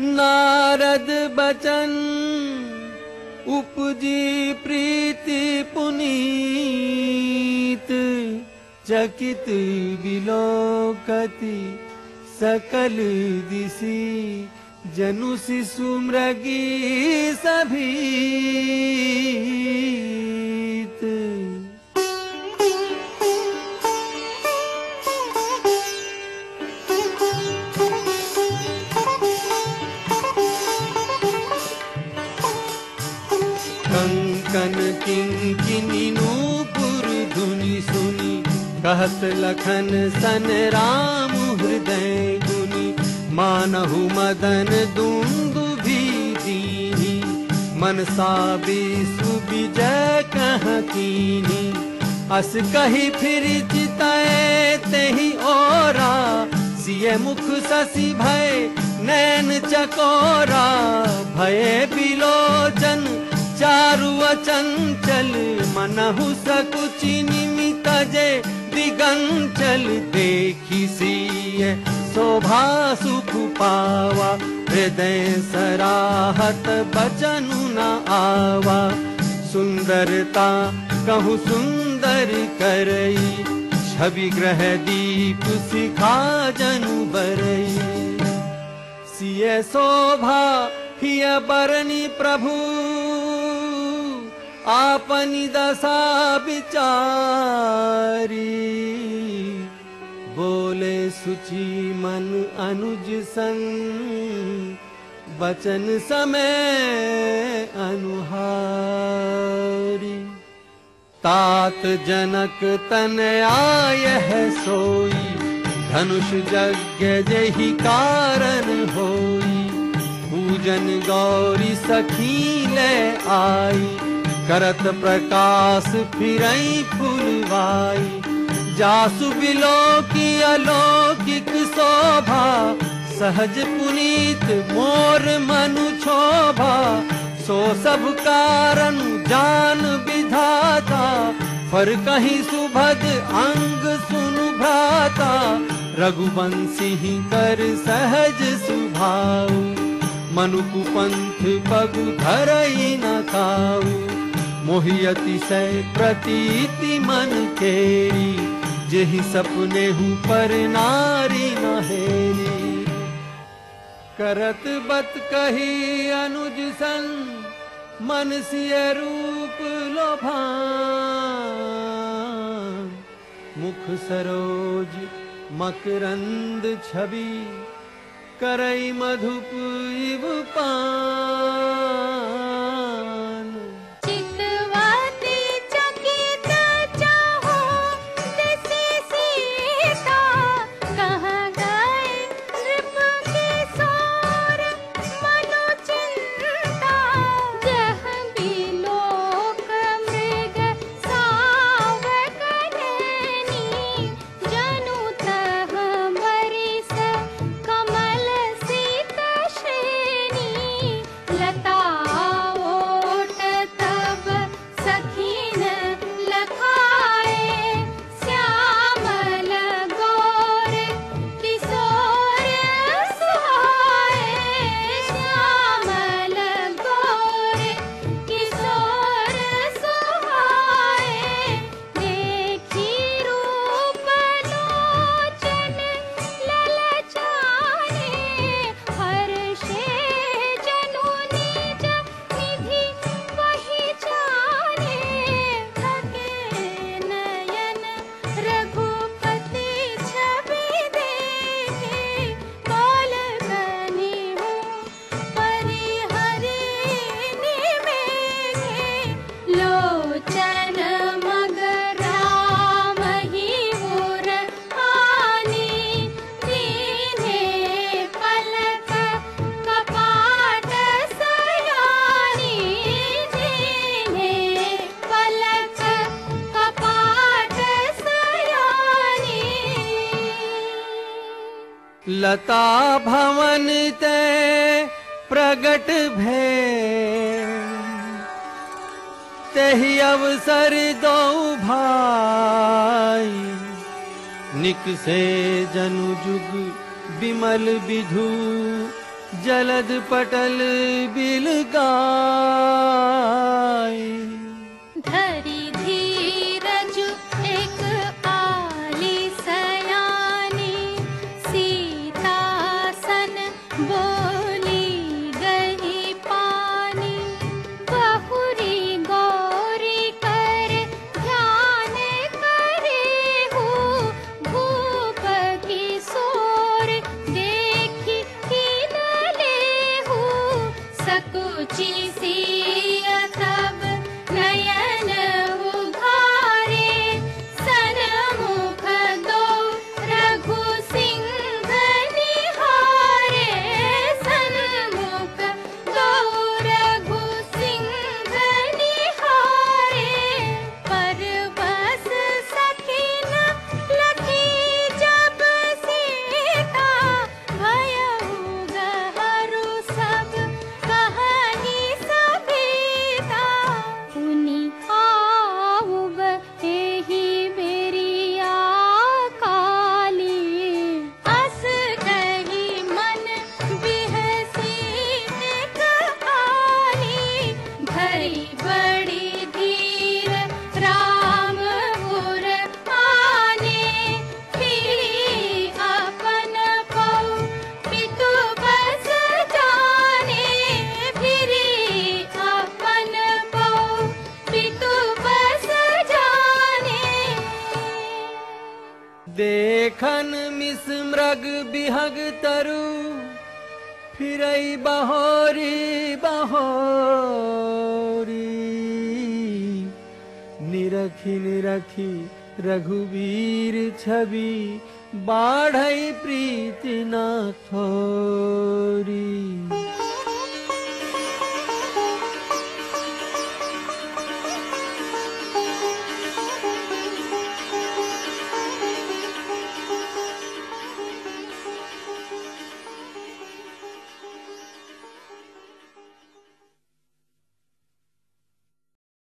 नारद बचन उपजी प्रीति पुनीत चकित विलोकति सकल दिशी जनु शिशु मृगी सुनी, कहत लखन सन राम हृदय गुनी। मानहु मदन दुंदु भी दीनी। मनसा बिसु विजय कह कीनी। अस कही फिर चितय तेहि ओरा। सिय मुख ससी भय नैन चकोरा। भय बिलोचन, चारु अचंचल मनहु सकुचि निमित जय दिगंचल देखी सिय। शोभा सुख पावा हृदय सराहत बचनु न आवा। सुंदरता कहु करई छवि ग्रह दीप सिखा जनु शोभा हिय बरनी प्रभु आपनी दशा विचारी बोले सुचि मन अनुज संग बचन समय अनुहारी। तात जनक तन आय है सोई। धनुष यज्ञ जही कारण होई। पूजन गौरी सखी ले आई करत प्रकाश फिरई फुलवाई। जासु बिलो की अलौकिक शोभा, सहज पुनीत मोर मनु शोभा सो सब कारण जान विधाता पर कहीं सुभद अंग सुनु भ्राता। रघुवंशी कर सहज सुभाऊ मनु कुपंथ पगु धरई न खाऊ। मोहियति से प्रतीति मन केरी जेहि सपने हूँ पर नारी न हेरी। करत बत कही अनुज सन मन सिय रूप लोभान। मुख सरोज मकरंद छवि करई मधुप इव पान लता भवन ते प्रगट भे। तेहि अवसर दो भाई। निक से जनु जुग विमल विधु जलद पटल बिल गाई। Cheese. देखन मिस मृग बिहग तरु फिर बहोरी बहोरी। निरखी निरखी रघुवीर छवि बाढ प्रीति न थोरी।